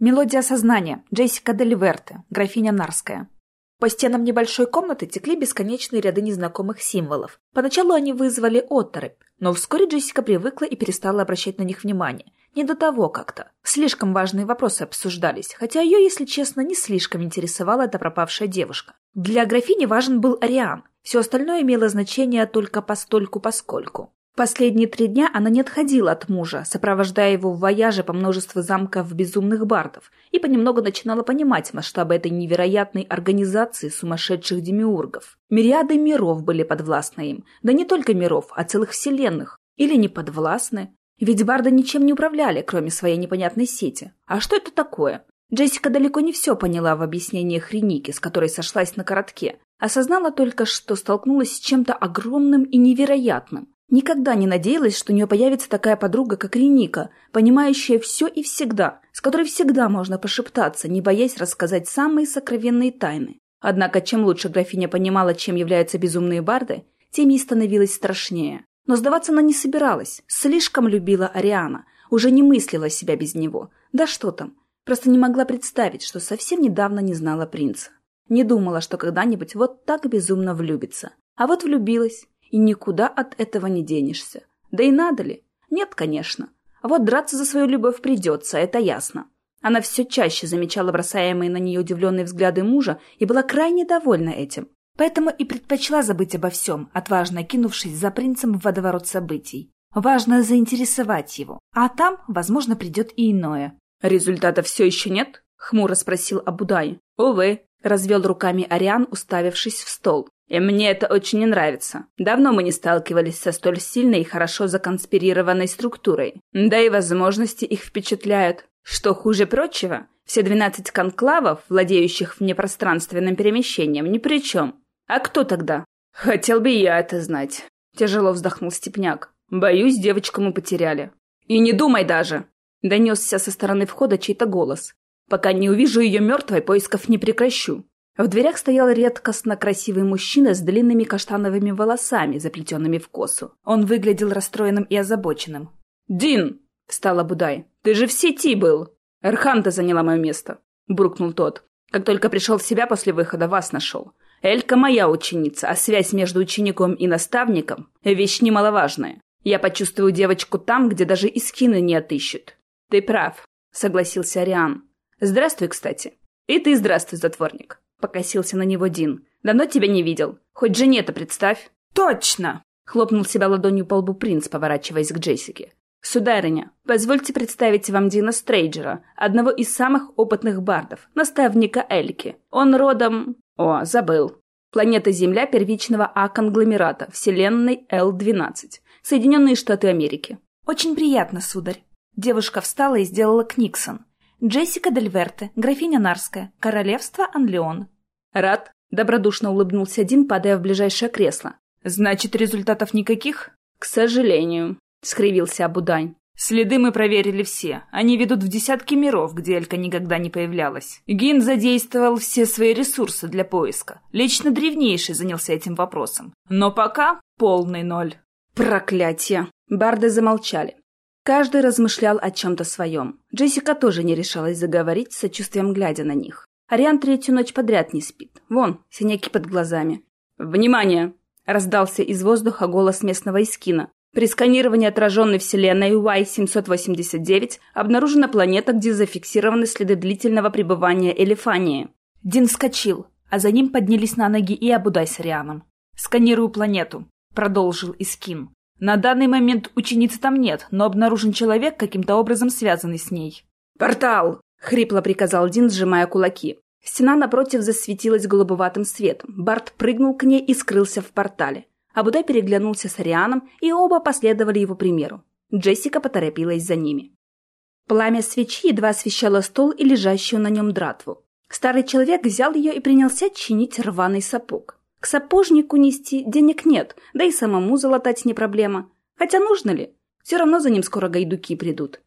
Мелодия сознания. Джессика Деливерте. Графиня Нарская. По стенам небольшой комнаты текли бесконечные ряды незнакомых символов. Поначалу они вызвали оторопь, но вскоре Джессика привыкла и перестала обращать на них внимание. Не до того как-то. Слишком важные вопросы обсуждались, хотя ее, если честно, не слишком интересовала эта пропавшая девушка. Для графини важен был Ариан. Все остальное имело значение только постольку-поскольку. Последние три дня она не отходила от мужа, сопровождая его в вояже по множеству замков безумных бардов, и понемногу начинала понимать масштабы этой невероятной организации сумасшедших демиургов. Мириады миров были подвластны им, да не только миров, а целых вселенных. Или не подвластны. Ведь барды ничем не управляли, кроме своей непонятной сети. А что это такое? Джессика далеко не все поняла в объяснениях Реники, с которой сошлась на коротке. Осознала только, что столкнулась с чем-то огромным и невероятным. Никогда не надеялась, что у нее появится такая подруга, как Реника, понимающая все и всегда, с которой всегда можно пошептаться, не боясь рассказать самые сокровенные тайны. Однако, чем лучше графиня понимала, чем являются безумные барды, тем ей становилось страшнее. Но сдаваться она не собиралась, слишком любила Ариана, уже не мыслила себя без него. Да что там, просто не могла представить, что совсем недавно не знала принца. Не думала, что когда-нибудь вот так безумно влюбится. А вот влюбилась и никуда от этого не денешься. Да и надо ли? Нет, конечно. А вот драться за свою любовь придется, это ясно. Она все чаще замечала бросаемые на нее удивленные взгляды мужа и была крайне довольна этим. Поэтому и предпочла забыть обо всем, отважно кинувшись за принцем в водоворот событий. Важно заинтересовать его, а там, возможно, придет и иное. «Результата все еще нет?» — хмуро спросил Абудай. «Увы», — развел руками Ариан, уставившись в стол. И мне это очень не нравится. Давно мы не сталкивались со столь сильной и хорошо законспирированной структурой. Да и возможности их впечатляют. Что хуже прочего, все двенадцать конклавов, владеющих внепространственным перемещением, ни при чем. А кто тогда? Хотел бы я это знать. Тяжело вздохнул Степняк. Боюсь, девочку мы потеряли. И не думай даже. Донесся со стороны входа чей-то голос. Пока не увижу ее мертвой, поисков не прекращу. В дверях стоял редкостно красивый мужчина с длинными каштановыми волосами, заплетенными в косу. Он выглядел расстроенным и озабоченным. «Дин!» — встала Будай. «Ты же в сети был!» «Эрханта заняла мое место», — буркнул тот. «Как только пришел в себя после выхода, вас нашел. Элька моя ученица, а связь между учеником и наставником — вещь немаловажная. Я почувствую девочку там, где даже искины не отыщут». «Ты прав», — согласился Ариан. «Здравствуй, кстати». «И ты здравствуй, затворник». — покосился на него Дин. «Давно тебя не видел. Хоть жене-то представь». «Точно!» — хлопнул себя ладонью по лбу принц, поворачиваясь к Джессике. «Сударыня, позвольте представить вам Дина Стрейджера, одного из самых опытных бардов, наставника Эльки. Он родом... О, забыл. Планета Земля первичного А-конгломерата, вселенной Л-12, Соединенные Штаты Америки». «Очень приятно, сударь». Девушка встала и сделала книксон. Джессика Дельверте, графиня Нарская, королевство Анлеон. Рад, добродушно улыбнулся Дин, падая в ближайшее кресло. Значит, результатов никаких? К сожалению, скривился Абудань. Следы мы проверили все. Они ведут в десятки миров, где Элька никогда не появлялась. Гин задействовал все свои ресурсы для поиска. Лично древнейший занялся этим вопросом. Но пока полный ноль. Проклятие! Барды замолчали. Каждый размышлял о чем-то своем. Джессика тоже не решалась заговорить, с сочувствием глядя на них. Ариан третью ночь подряд не спит. Вон, синяки под глазами. «Внимание!» — раздался из воздуха голос местного Искина. При сканировании отраженной Вселенной Y-789 обнаружена планета, где зафиксированы следы длительного пребывания Элефании. Дин вскочил, а за ним поднялись на ноги и Абудай с Арианом. «Сканирую планету», — продолжил Искин. На данный момент ученицы там нет, но обнаружен человек, каким-то образом связанный с ней. «Портал!» — хрипло приказал Дин, сжимая кулаки. Стена напротив засветилась голубоватым светом. Барт прыгнул к ней и скрылся в портале. Абудай переглянулся с Арианом, и оба последовали его примеру. Джессика поторопилась за ними. Пламя свечи едва освещало стол и лежащую на нем дратву. Старый человек взял ее и принялся чинить рваный сапог. К сапожнику нести денег нет, да и самому залатать не проблема. Хотя нужно ли? Все равно за ним скоро гайдуки придут.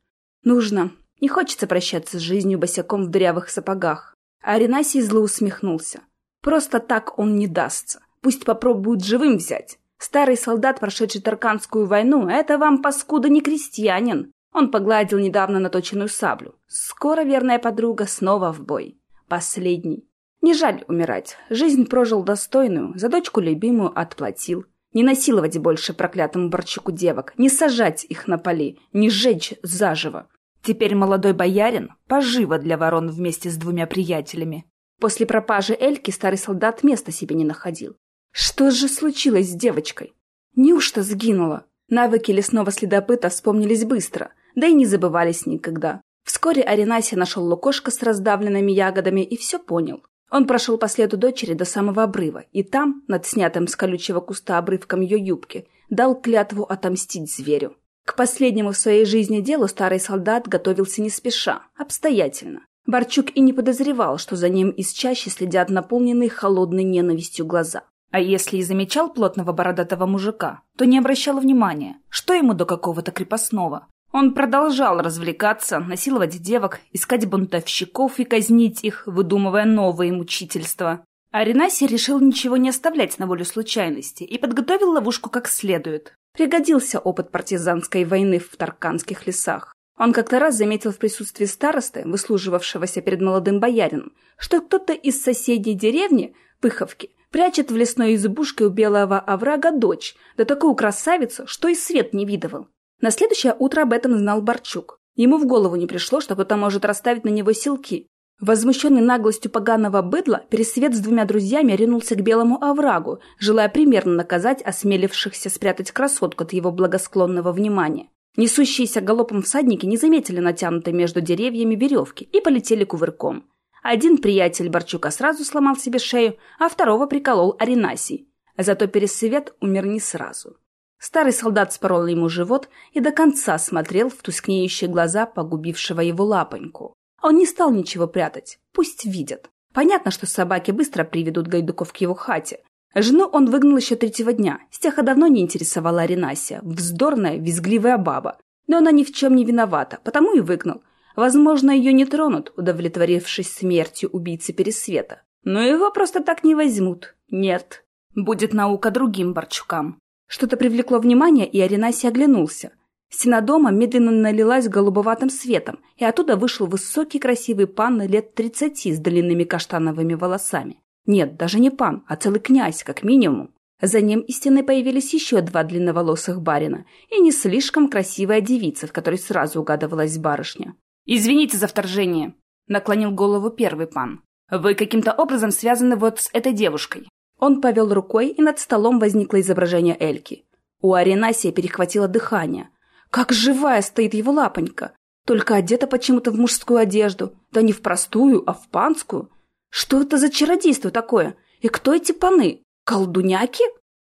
Нужно. Не хочется прощаться с жизнью босиком в дырявых сапогах. А Ренасий зло усмехнулся. Просто так он не дастся. Пусть попробуют живым взять. Старый солдат, прошедший Тарканскую войну, это вам, паскуда, не крестьянин. Он погладил недавно наточенную саблю. Скоро верная подруга снова в бой. Последний. Не жаль умирать. Жизнь прожил достойную, за дочку любимую отплатил. Не насиловать больше проклятому Борчуку девок, не сажать их на поли, не сжечь заживо. Теперь молодой боярин поживо для ворон вместе с двумя приятелями. После пропажи Эльки старый солдат места себе не находил. Что же случилось с девочкой? Неужто сгинула? Навыки лесного следопыта вспомнились быстро, да и не забывались никогда. Вскоре Аринаси нашел лукошко с раздавленными ягодами и все понял. Он прошел по следу дочери до самого обрыва, и там, над снятым с колючего куста обрывком ее юбки, дал клятву отомстить зверю. К последнему в своей жизни делу старый солдат готовился не спеша, обстоятельно. Борчук и не подозревал, что за ним из чащи следят наполненные холодной ненавистью глаза. А если и замечал плотного бородатого мужика, то не обращал внимания, что ему до какого-то крепостного. Он продолжал развлекаться, насиловать девок, искать бунтовщиков и казнить их, выдумывая новые мучительства. А Ренаси решил ничего не оставлять на волю случайности и подготовил ловушку как следует. Пригодился опыт партизанской войны в Тарканских лесах. Он как-то раз заметил в присутствии старосты, выслуживавшегося перед молодым боярином, что кто-то из соседней деревни, Пыховки, прячет в лесной избушке у белого оврага дочь, да такую красавицу, что и свет не видывал. На следующее утро об этом знал Борчук. Ему в голову не пришло, что кто-то может расставить на него силки. Возмущенный наглостью поганого быдла, Пересвет с двумя друзьями ринулся к белому оврагу, желая примерно наказать осмелившихся спрятать красотку от его благосклонного внимания. Несущиеся галопом всадники не заметили натянутой между деревьями веревки и полетели кувырком. Один приятель Борчука сразу сломал себе шею, а второго приколол Аринасий. Зато Пересвет умер не сразу. Старый солдат спорол ему живот и до конца смотрел в тускнеющие глаза погубившего его лапоньку. Он не стал ничего прятать, пусть видят. Понятно, что собаки быстро приведут гайдуков к его хате. Жену он выгнал еще третьего дня, с тех давно не интересовала Аринасия, вздорная, визгливая баба. Но она ни в чем не виновата, потому и выгнал. Возможно, ее не тронут, удовлетворившись смертью убийцы Пересвета. Но его просто так не возьмут. Нет. Будет наука другим Борчукам. Что-то привлекло внимание, и Аринаси оглянулся. Стена дома медленно налилась голубоватым светом, и оттуда вышел высокий красивый пан лет тридцати с длинными каштановыми волосами. Нет, даже не пан, а целый князь, как минимум. За ним из стены появились еще два длинноволосых барина и не слишком красивая девица, в которой сразу угадывалась барышня. «Извините за вторжение», — наклонил голову первый пан. «Вы каким-то образом связаны вот с этой девушкой. Он повел рукой, и над столом возникло изображение Эльки. У Аринасия перехватило дыхание. Как живая стоит его лапонька! Только одета почему-то в мужскую одежду. Да не в простую, а в панскую. Что это за чародейство такое? И кто эти паны? Колдуняки?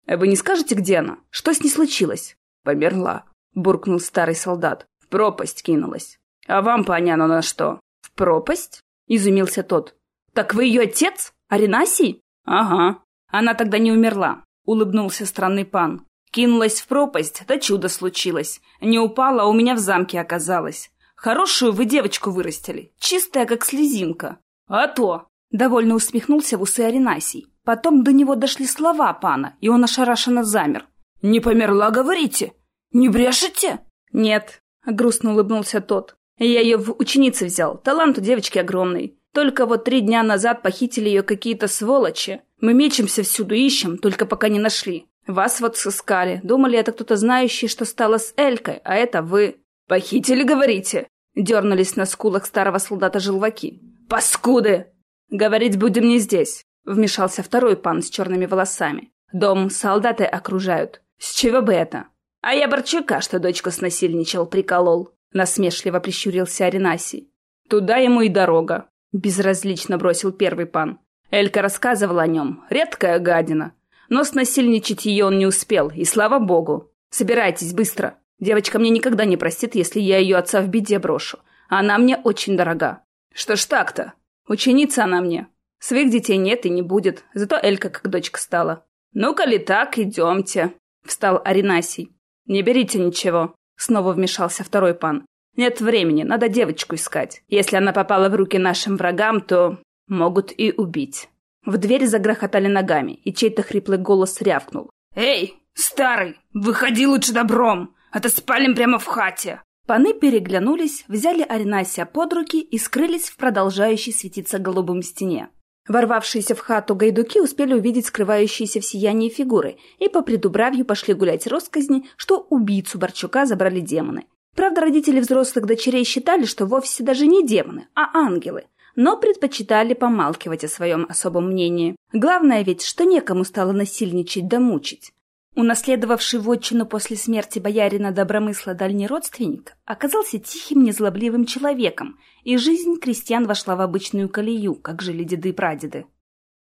Вы не скажете, где она? Что с ней случилось? Померла, буркнул старый солдат. В пропасть кинулась. А вам, паняна, на что? В пропасть? Изумился тот. Так вы ее отец? Аринасий? Ага. Она тогда не умерла, улыбнулся странный пан. Кинулась в пропасть, да чудо случилось. Не упала, а у меня в замке оказалась. Хорошую вы девочку вырастили, чистая, как слезинка. А то! Довольно усмехнулся в усы Аринасий. Потом до него дошли слова пана, и он ошарашенно замер. «Не померла, говорите? Не брешете?» «Нет», — грустно улыбнулся тот. «Я ее в ученицы взял. Талант у девочки огромный. Только вот три дня назад похитили ее какие-то сволочи. Мы мечемся всюду, ищем, только пока не нашли. Вас вот сыскали. Думали, это кто-то знающий, что стало с Элькой, а это вы. Похитили, говорите? Дернулись на скулах старого солдата желваки. Паскуды! Говорить будем не здесь. Вмешался второй пан с черными волосами. Дом солдаты окружают. С чего бы это? А я Борчука, что дочку снасильничал, приколол. Насмешливо прищурился Аринасий. Туда ему и дорога. Безразлично бросил первый пан. Элька рассказывала о нем. Редкая гадина. Но снасильничать ее он не успел, и слава богу. Собирайтесь быстро. Девочка мне никогда не простит, если я ее отца в беде брошу. Она мне очень дорога. Что ж так-то? Ученица она мне. Своих детей нет и не будет, зато Элька как дочка стала. Ну-ка ли так, идемте. Встал Аринасий. Не берите ничего. Снова вмешался второй пан. Нет времени, надо девочку искать. Если она попала в руки нашим врагам, то могут и убить. В дверь загрохотали ногами, и чей-то хриплый голос рявкнул. «Эй, старый, выходи лучше добром, а то спалим прямо в хате!» Паны переглянулись, взяли Аринасия под руки и скрылись в продолжающей светиться голубым стене. Ворвавшиеся в хату гайдуки успели увидеть скрывающиеся в сиянии фигуры и по предубравью пошли гулять россказни, что убийцу Борчука забрали демоны. Правда, родители взрослых дочерей считали, что вовсе даже не демоны, а ангелы, но предпочитали помалкивать о своем особом мнении. Главное ведь, что некому стало насильничать да мучить. Унаследовавший вотчину после смерти боярина Добромысла дальний родственник оказался тихим, незлобливым человеком, и жизнь крестьян вошла в обычную колею, как жили деды и прадеды.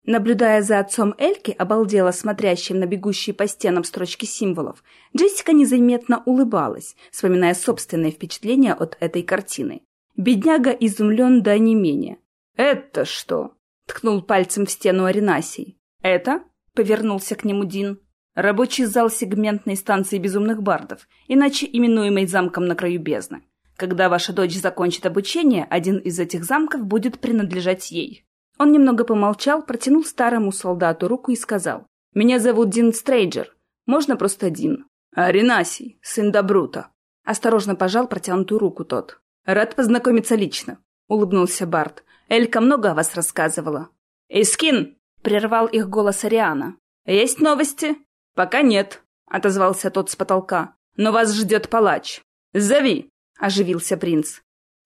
Наблюдая за отцом Эльки, обалдело смотрящим на бегущие по стенам строчки символов, Джессика незаметно улыбалась, вспоминая собственные впечатления от этой картины. Бедняга изумлен до онемения. «Это что?» — ткнул пальцем в стену Аринасий. «Это?» — повернулся к нему Дин. Рабочий зал сегментной станции безумных бардов, иначе именуемой замком на краю бездны. Когда ваша дочь закончит обучение, один из этих замков будет принадлежать ей. Он немного помолчал, протянул старому солдату руку и сказал. «Меня зовут Дин Стрейджер. Можно просто Дин. Аринасий, сын Добрута». Осторожно пожал протянутую руку тот. «Рад познакомиться лично», — улыбнулся Барт. «Элька много о вас рассказывала». «Искин!» — прервал их голос Ариана. «Есть новости?» «Пока нет», — отозвался тот с потолка. «Но вас ждет палач. Зови!» — оживился принц.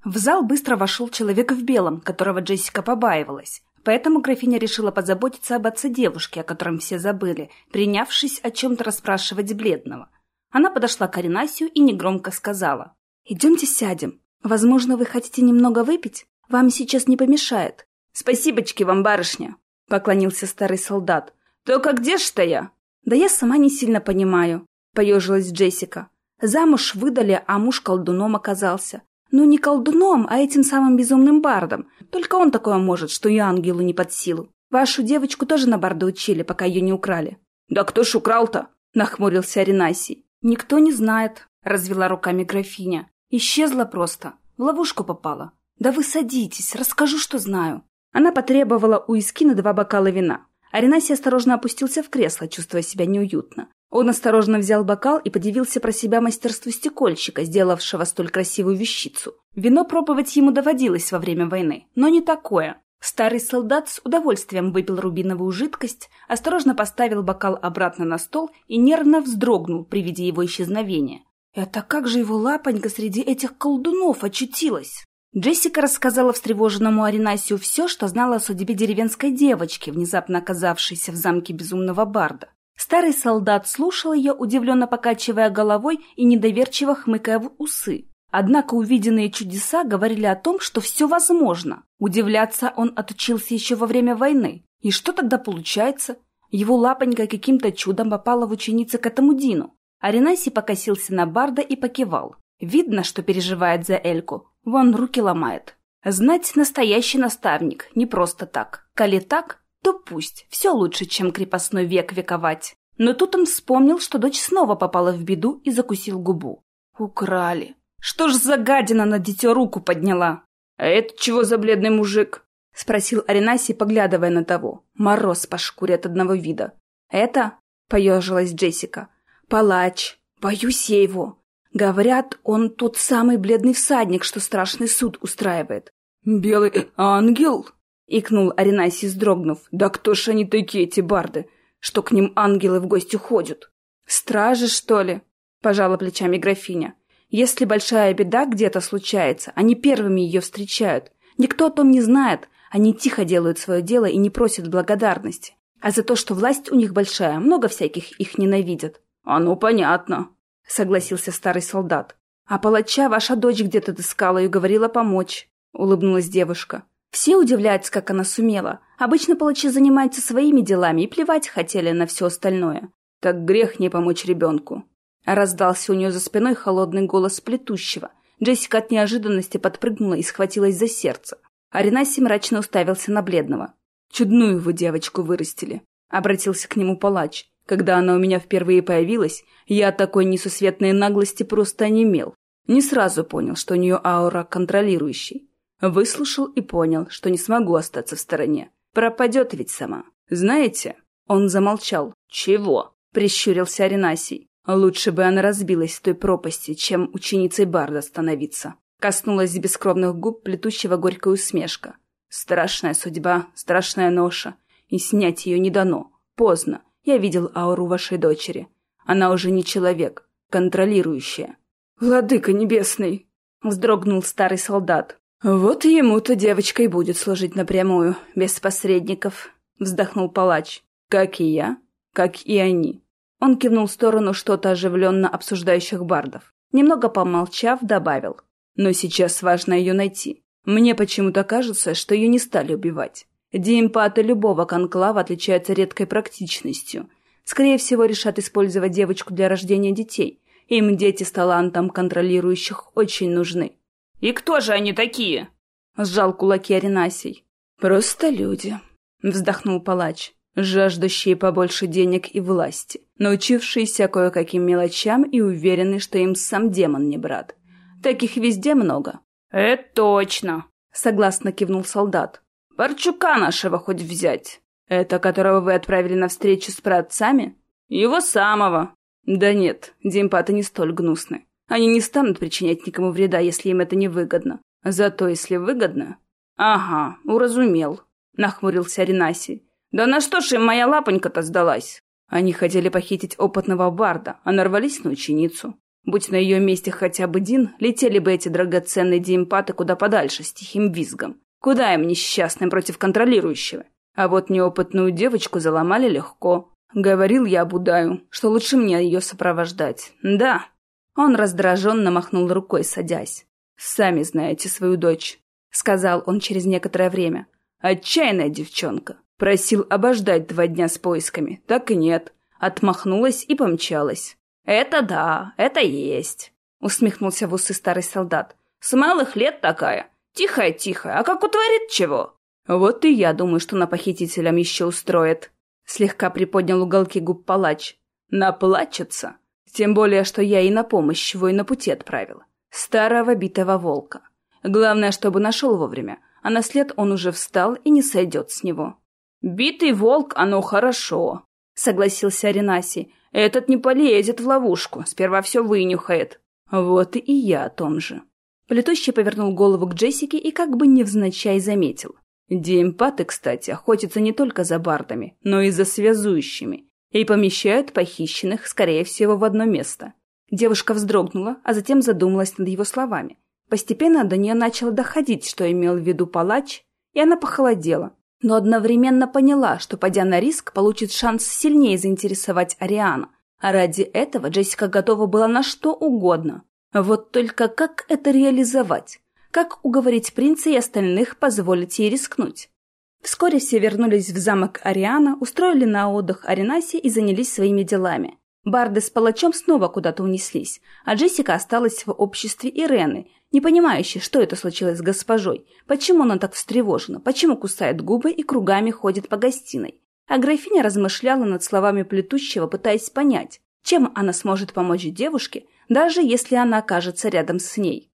В зал быстро вошел человек в белом, которого Джессика побаивалась. Поэтому графиня решила позаботиться об отце девушки, о котором все забыли, принявшись о чем-то расспрашивать бледного. Она подошла к Аринасию и негромко сказала. «Идемте сядем. Возможно, вы хотите немного выпить? Вам сейчас не помешает». «Спасибочки вам, барышня!» — поклонился старый солдат. «Только где ж-то я?» «Да я сама не сильно понимаю», — поежилась Джессика. «Замуж выдали, а муж колдуном оказался. Ну, не колдуном, а этим самым безумным бардом. Только он такое может, что и ангелу не под силу. Вашу девочку тоже на барда учили, пока ее не украли». «Да кто ж украл-то?» — нахмурился Аринасий. «Никто не знает», — развела руками графиня. «Исчезла просто. В ловушку попала. Да вы садитесь, расскажу, что знаю». Она потребовала у Искина два бокала вина. Аринасий осторожно опустился в кресло, чувствуя себя неуютно. Он осторожно взял бокал и подивился про себя мастерству стекольщика, сделавшего столь красивую вещицу. Вино пробовать ему доводилось во время войны, но не такое. Старый солдат с удовольствием выпил рубиновую жидкость, осторожно поставил бокал обратно на стол и нервно вздрогнул при виде его исчезновения. «Это как же его лапонька среди этих колдунов очутилась?» Джессика рассказала встревоженному Аринасию все, что знала о судьбе деревенской девочки, внезапно оказавшейся в замке безумного барда. Старый солдат слушал ее, удивленно покачивая головой и недоверчиво хмыкая в усы. Однако увиденные чудеса говорили о том, что все возможно. Удивляться он отучился еще во время войны. И что тогда получается? Его лапонька каким-то чудом попала в ученицы к этому Дину. Аринасий покосился на Барда и покивал. Видно, что переживает за Эльку. Вон руки ломает. Знать настоящий наставник, не просто так. Коли так, то пусть. Все лучше, чем крепостной век вековать. Но тут он вспомнил, что дочь снова попала в беду и закусил губу. Украли. Что ж за гадина на дитё руку подняла? А это чего за бледный мужик? Спросил Аринасий, поглядывая на того. Мороз по шкуре от одного вида. Это? Поежилась Джессика. Палач. Боюсь я его. Говорят, он тот самый бледный всадник, что страшный суд устраивает. «Белый ангел?» — икнул Аринасий, вздрогнув. «Да кто ж они такие, эти барды, что к ним ангелы в гости ходят?» «Стражи, что ли?» — пожала плечами графиня. «Если большая беда где-то случается, они первыми ее встречают. Никто о том не знает, они тихо делают свое дело и не просят благодарности. А за то, что власть у них большая, много всяких их ненавидят». «А ну, понятно», — согласился старый солдат. «А палача ваша дочь где-то отыскала и говорила помочь», — улыбнулась девушка. Все удивляются, как она сумела. Обычно палачи занимаются своими делами и плевать хотели на все остальное. Так грех не помочь ребенку. Раздался у нее за спиной холодный голос плетущего. Джессика от неожиданности подпрыгнула и схватилась за сердце. Аринаси мрачно уставился на бледного. «Чудную вы девочку вырастили», — обратился к нему палач. Когда она у меня впервые появилась, я от такой несусветной наглости просто онемел. Не сразу понял, что у нее аура контролирующий. Выслушал и понял, что не смогу остаться в стороне. Пропадет ведь сама. Знаете? Он замолчал. Чего? Прищурился Аринасий. Лучше бы она разбилась в той пропасти, чем ученицей Барда становиться. Коснулась бескровных губ плетущего горькая усмешка. Страшная судьба, страшная ноша. И снять ее не дано. Поздно. Я видел ауру вашей дочери. Она уже не человек, контролирующая. «Владыка небесный!» — вздрогнул старый солдат. «Вот ему-то девочка и будет служить напрямую, без посредников», — вздохнул палач. «Как и я, как и они». Он кивнул в сторону что-то оживленно обсуждающих бардов. Немного помолчав, добавил. «Но сейчас важно ее найти. Мне почему-то кажется, что ее не стали убивать. Диэмпаты любого конклава отличаются редкой практичностью. Скорее всего, решат использовать девочку для рождения детей. Им дети с талантом контролирующих очень нужны. «И кто же они такие?» — сжал кулаки Аринасий. «Просто люди», — вздохнул палач, жаждущие побольше денег и власти, научившиеся кое-каким мелочам и уверенные, что им сам демон не брат. Таких везде много. «Это точно», — согласно кивнул солдат. «Борчука нашего хоть взять». «Это которого вы отправили на встречу с праотцами?» «Его самого». «Да нет, демпаты не столь гнусны. Они не станут причинять никому вреда, если им это не выгодно. Зато если выгодно... Ага, уразумел, нахмурился Ренаси. Да на что ж им моя лапонька-то сдалась? Они хотели похитить опытного барда, а нарвались на ученицу. Будь на ее месте хотя бы Дин, летели бы эти драгоценные диэмпаты куда подальше с тихим визгом. Куда им несчастным против контролирующего? А вот неопытную девочку заломали легко. Говорил я Будаю, что лучше мне ее сопровождать. Да, он раздраженно махнул рукой, садясь. «Сами знаете свою дочь», — сказал он через некоторое время. «Отчаянная девчонка. Просил обождать два дня с поисками. Так и нет. Отмахнулась и помчалась». «Это да, это есть», — усмехнулся в усы старый солдат. «С малых лет такая. Тихая-тихая, а как утворит чего?» «Вот и я думаю, что на похитителям еще устроит», — слегка приподнял уголки губ палач. «Наплачется. Тем более, что я и на помощь его и на пути отправила. Старого битого волка. Главное, чтобы нашел вовремя, а на след он уже встал и не сойдет с него. «Битый волк, оно хорошо», — согласился Аренаси. «Этот не полезет в ловушку, сперва все вынюхает». «Вот и я о том же». Плетущий повернул голову к Джессике и как бы невзначай заметил. Диэмпаты, кстати, охотятся не только за бардами, но и за связующими и помещают похищенных, скорее всего, в одно место. Девушка вздрогнула, а затем задумалась над его словами. Постепенно до нее начало доходить, что имел в виду палач, и она похолодела, но одновременно поняла, что, пойдя на риск, получит шанс сильнее заинтересовать Ариана. А ради этого Джессика готова была на что угодно. Вот только как это реализовать? Как уговорить принца и остальных позволить ей рискнуть? Вскоре все вернулись в замок Ариана, устроили на отдых Аринасе и занялись своими делами. Барды с палачом снова куда-то унеслись, а Джессика осталась в обществе Ирены, не понимающей, что это случилось с госпожой, почему она так встревожена, почему кусает губы и кругами ходит по гостиной. А графиня размышляла над словами плетущего, пытаясь понять, чем она сможет помочь девушке, даже если она окажется рядом с ней.